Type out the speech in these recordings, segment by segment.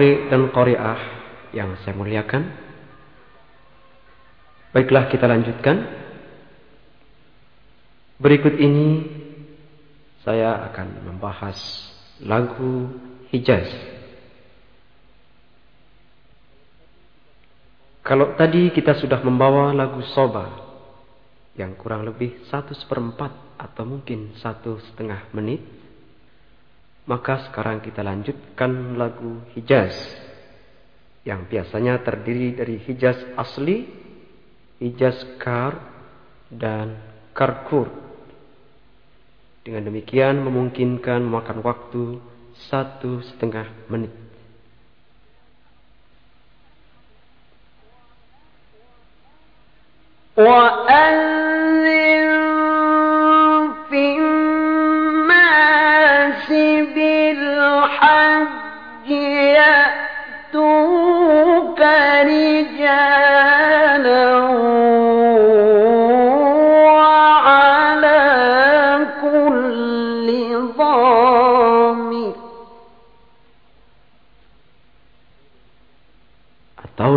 kori dan koriah yang saya muliakan. Baiklah kita lanjutkan. Berikut ini saya akan membahas lagu Hijaz. Kalau tadi kita sudah membawa lagu Soba yang kurang lebih satu seperempat atau mungkin satu setengah menit, maka sekarang kita lanjutkan lagu Hijaz yang biasanya terdiri dari Hijaz asli, Hijaz kar, dan karkur. Dengan demikian memungkinkan memakan waktu satu setengah menit. وأذن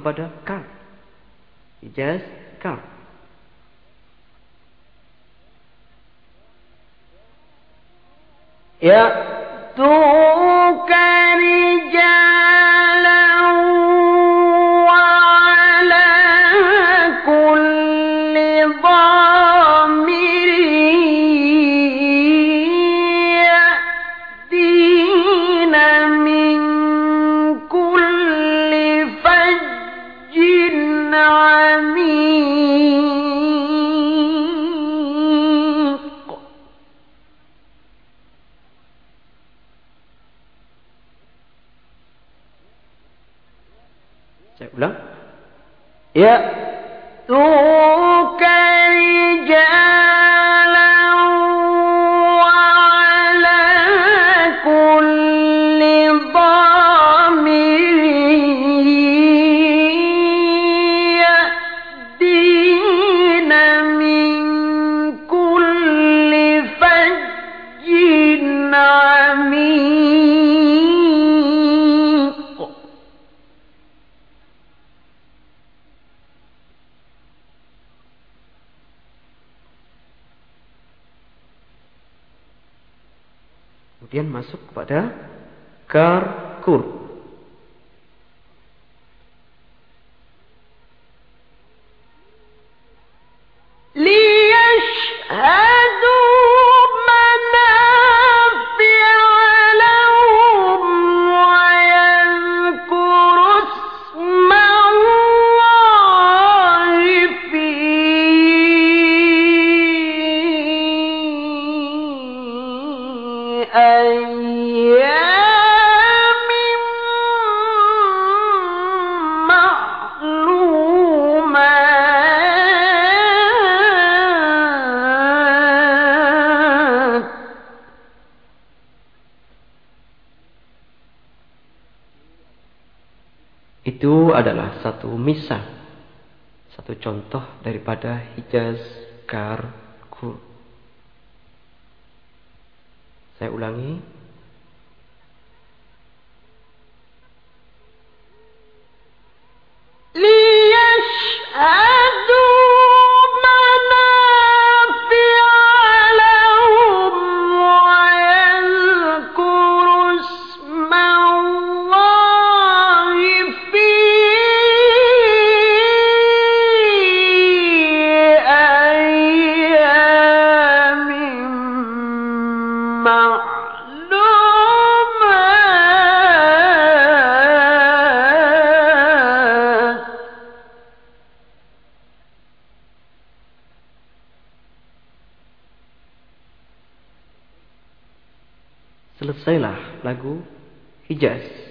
kepada Ka'ab. Hijaz Ka'ab. Ya tuka rijal Kemudian masuk kepada karkur. Itu adalah satu misal, satu contoh daripada hijaz kar kur. Saya ulangi. Liyashhadu selesailah lagu Hijaz.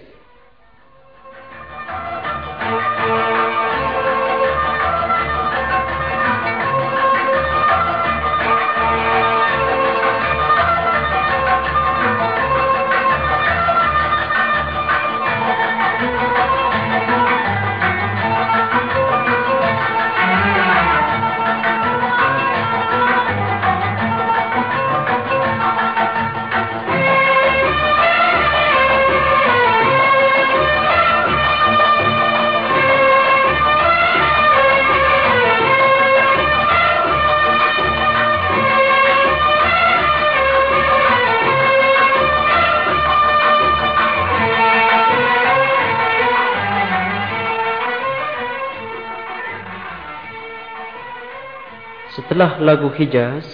Setelah lagu Hijaz,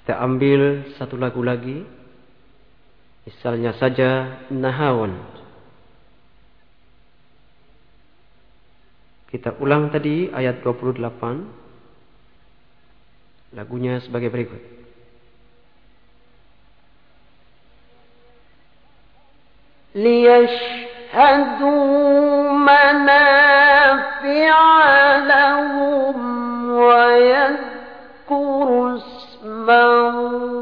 kita ambil satu lagu lagi. Misalnya saja Nahawan. Kita ulang tadi ayat 28. Lagunya sebagai berikut. ليشهدوا منافع لهم ويذكر اسم الله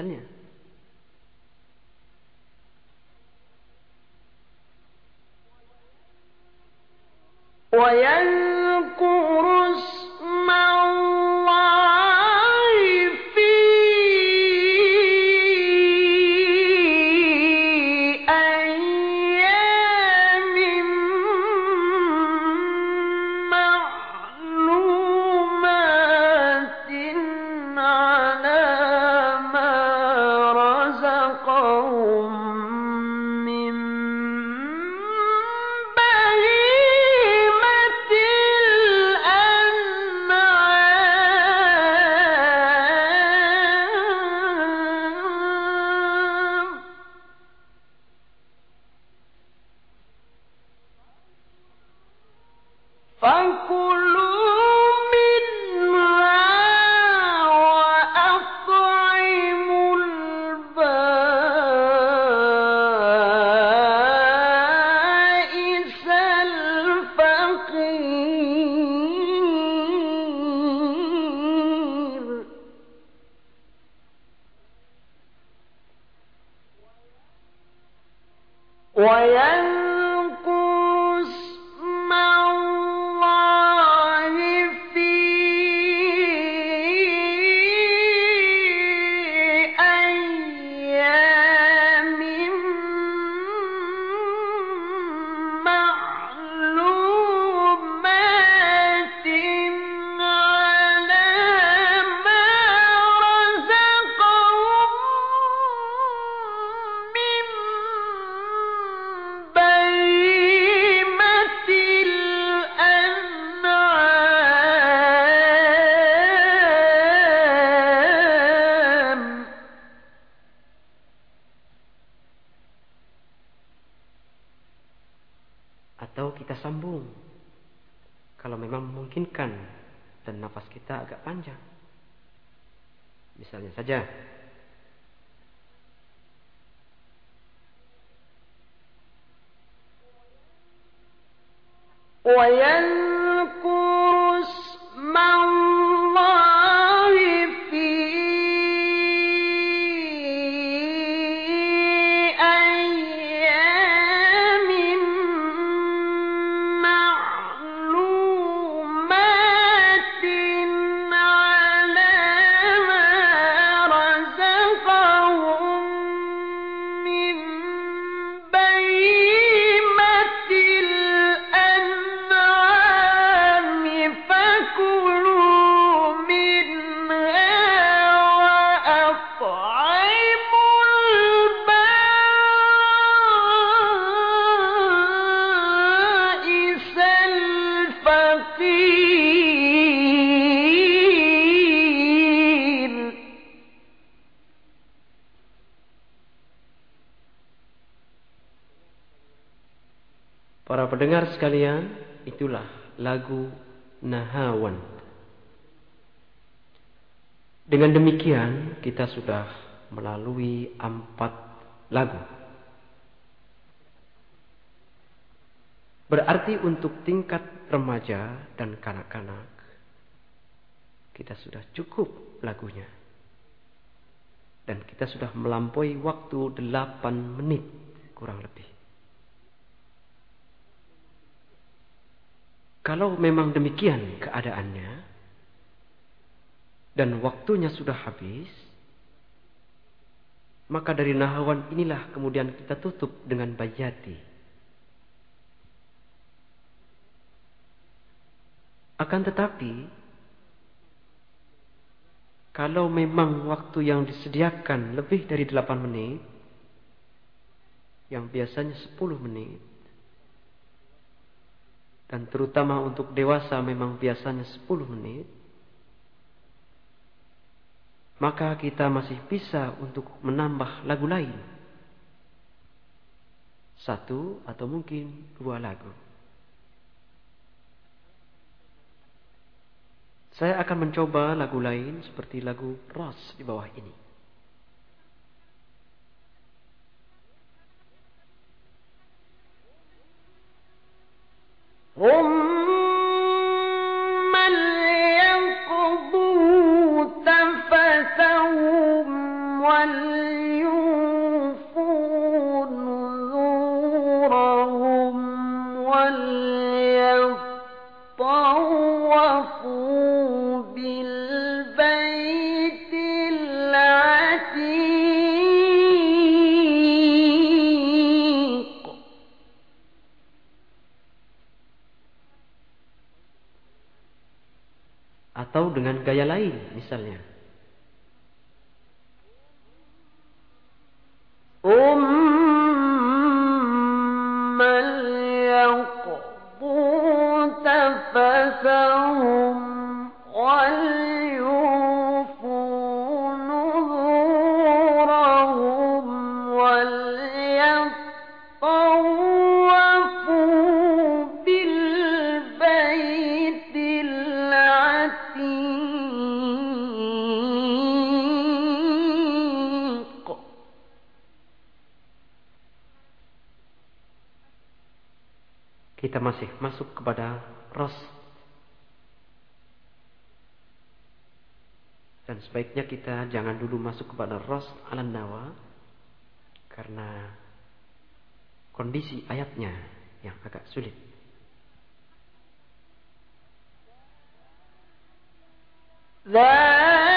alasannya. ويذكر 再见。Sekalian, itulah lagu Nahawan. Dengan demikian, kita sudah melalui empat lagu. Berarti untuk tingkat remaja dan kanak-kanak, kita sudah cukup lagunya. Dan kita sudah melampaui waktu delapan menit kurang lebih. Kalau memang demikian keadaannya dan waktunya sudah habis, maka dari nahawan inilah kemudian kita tutup dengan bayati. Akan tetapi, kalau memang waktu yang disediakan lebih dari 8 menit, yang biasanya 10 menit, dan terutama untuk dewasa memang biasanya 10 menit, maka kita masih bisa untuk menambah lagu lain. Satu atau mungkin dua lagu. Saya akan mencoba lagu lain seperti lagu Ros di bawah ini. تفسهم masih masuk kepada ros. Dan sebaiknya kita jangan dulu masuk kepada ros ala nawa karena kondisi ayatnya yang agak sulit. That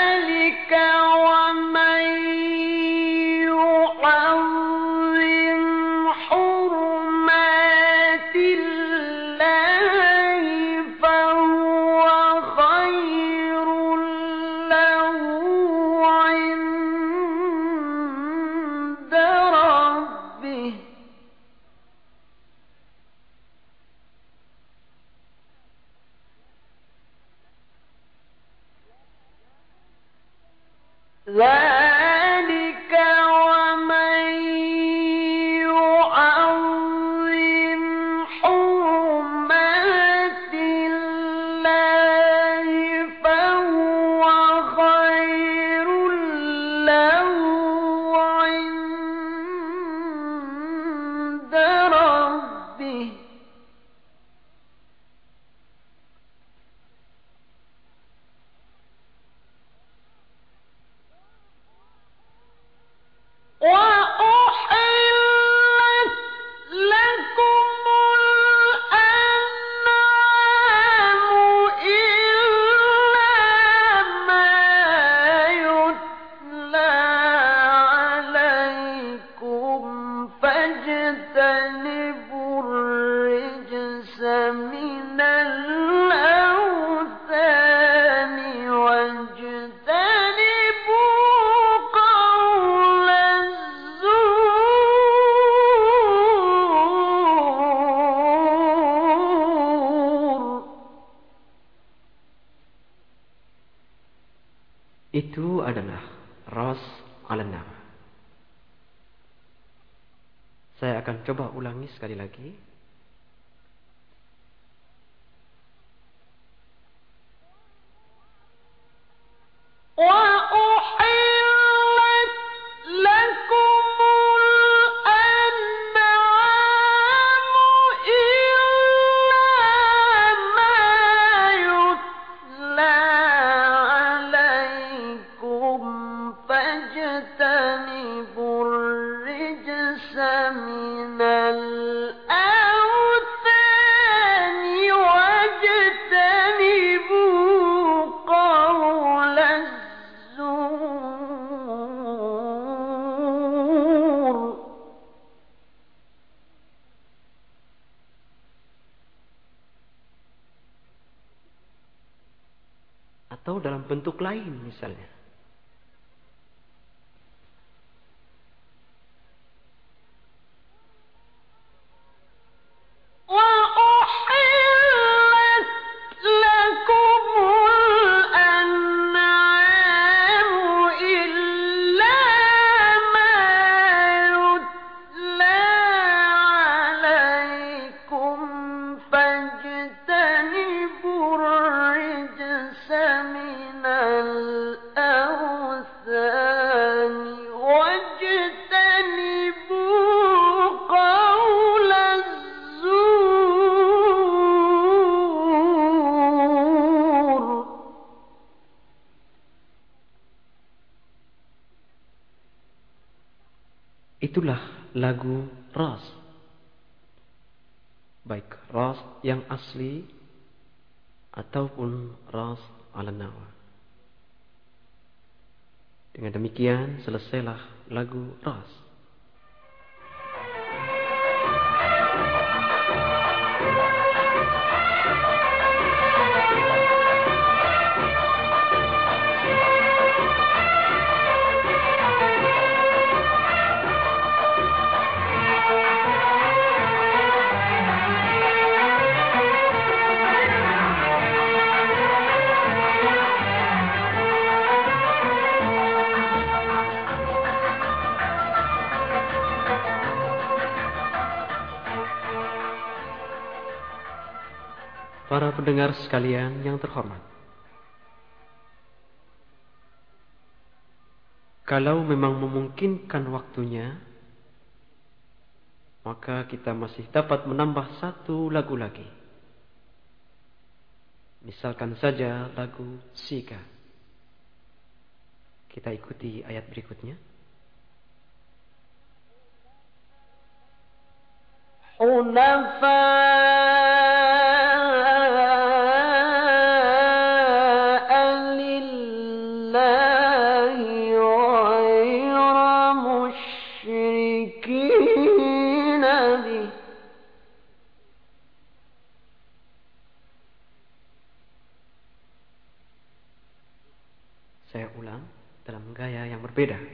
sekali lagi. Bentuk lain misalnya. Itulah lagu ras. Baik ras yang asli ataupun ras ala nawa. Dengan demikian selesailah lagu ras. Pendengar sekalian yang terhormat. Kalau memang memungkinkan waktunya, maka kita masih dapat menambah satu lagu lagi. Misalkan saja lagu Sika. Kita ikuti ayat berikutnya. Berbeda.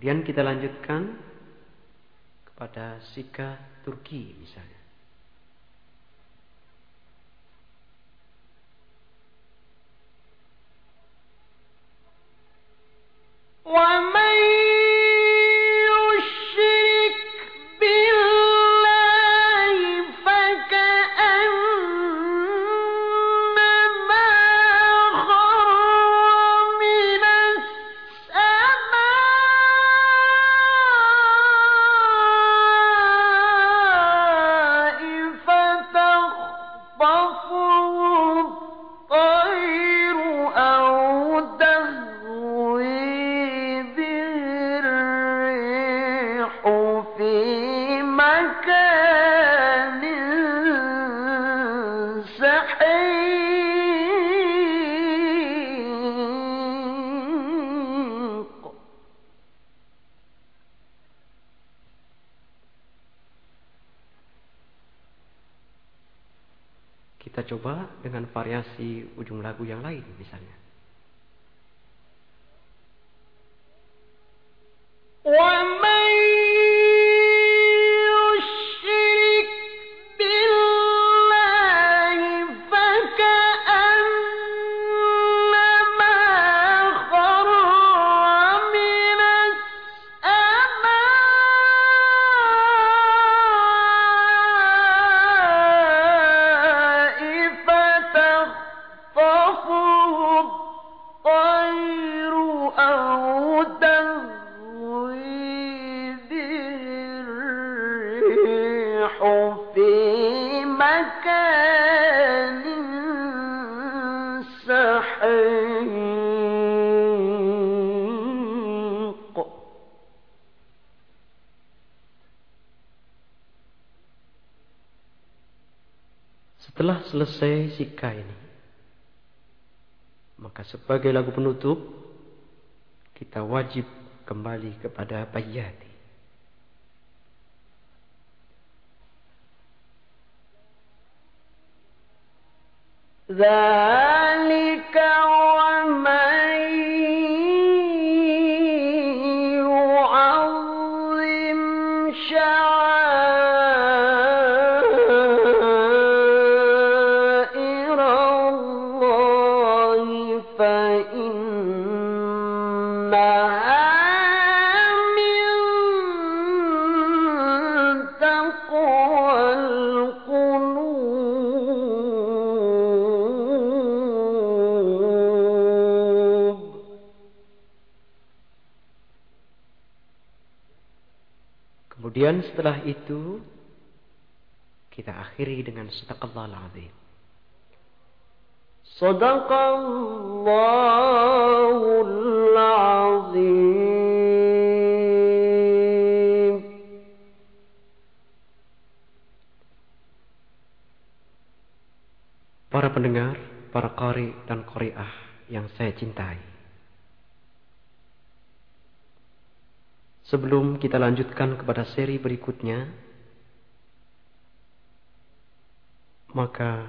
Kemudian kita lanjutkan kepada Sika Turki misalnya. وَمَا Kita coba dengan variasi ujung lagu yang lain misalnya. Setelah selesai sika ini, maka sebagai lagu penutup, kita wajib kembali kepada Bayati. ذلك ومن Kemudian setelah itu kita akhiri dengan sadaqallahul azim. Sadaqallahul azim. Para pendengar, para qari dan qari'ah yang saya cintai. Sebelum kita lanjutkan kepada seri berikutnya, maka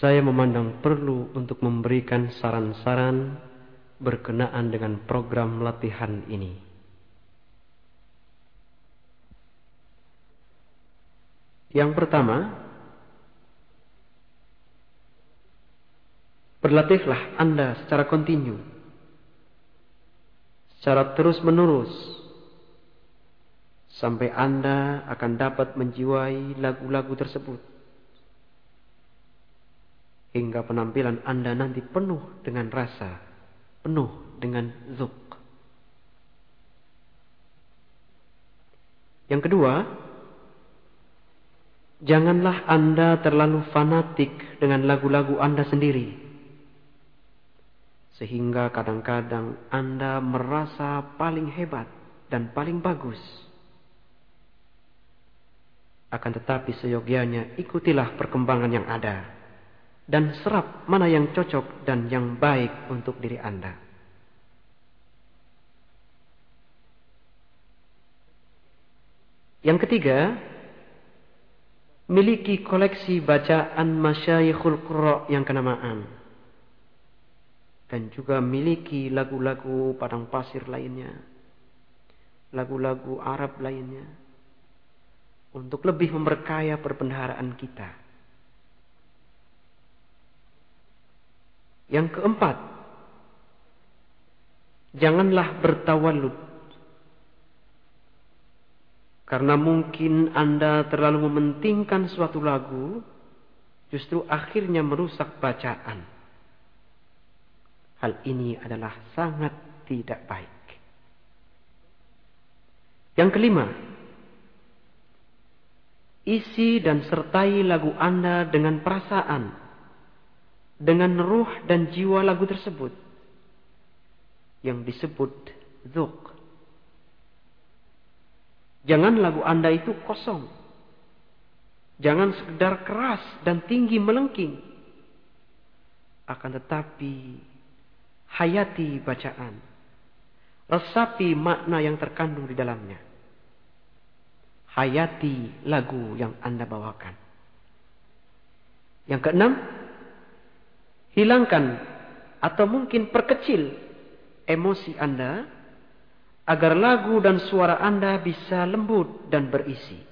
saya memandang perlu untuk memberikan saran-saran berkenaan dengan program latihan ini. Yang pertama, berlatihlah Anda secara kontinu secara terus-menerus sampai Anda akan dapat menjiwai lagu-lagu tersebut hingga penampilan Anda nanti penuh dengan rasa, penuh dengan zuk. Yang kedua, janganlah Anda terlalu fanatik dengan lagu-lagu Anda sendiri. Sehingga kadang-kadang Anda merasa paling hebat dan paling bagus. Akan tetapi seyogianya ikutilah perkembangan yang ada. Dan serap mana yang cocok dan yang baik untuk diri Anda. Yang ketiga, miliki koleksi bacaan masyayikhul qurra yang kenamaan dan juga miliki lagu-lagu padang pasir lainnya, lagu-lagu Arab lainnya, untuk lebih memperkaya perbendaharaan kita. Yang keempat, janganlah bertawalud. Karena mungkin Anda terlalu mementingkan suatu lagu, justru akhirnya merusak bacaan. Hal ini adalah sangat tidak baik. Yang kelima, isi dan sertai lagu Anda dengan perasaan, dengan ruh dan jiwa lagu tersebut yang disebut zuk. Jangan lagu Anda itu kosong. Jangan sekedar keras dan tinggi melengking. Akan tetapi hayati bacaan. Resapi makna yang terkandung di dalamnya. Hayati lagu yang Anda bawakan. Yang keenam, hilangkan atau mungkin perkecil emosi Anda agar lagu dan suara Anda bisa lembut dan berisi.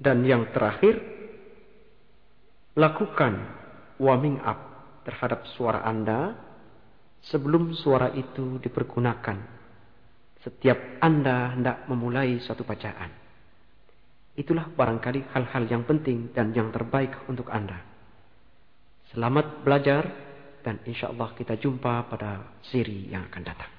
Dan yang terakhir, lakukan warming up terhadap suara Anda sebelum suara itu dipergunakan setiap Anda hendak memulai suatu bacaan. Itulah barangkali hal-hal yang penting dan yang terbaik untuk Anda. Selamat belajar dan insya Allah kita jumpa pada siri yang akan datang.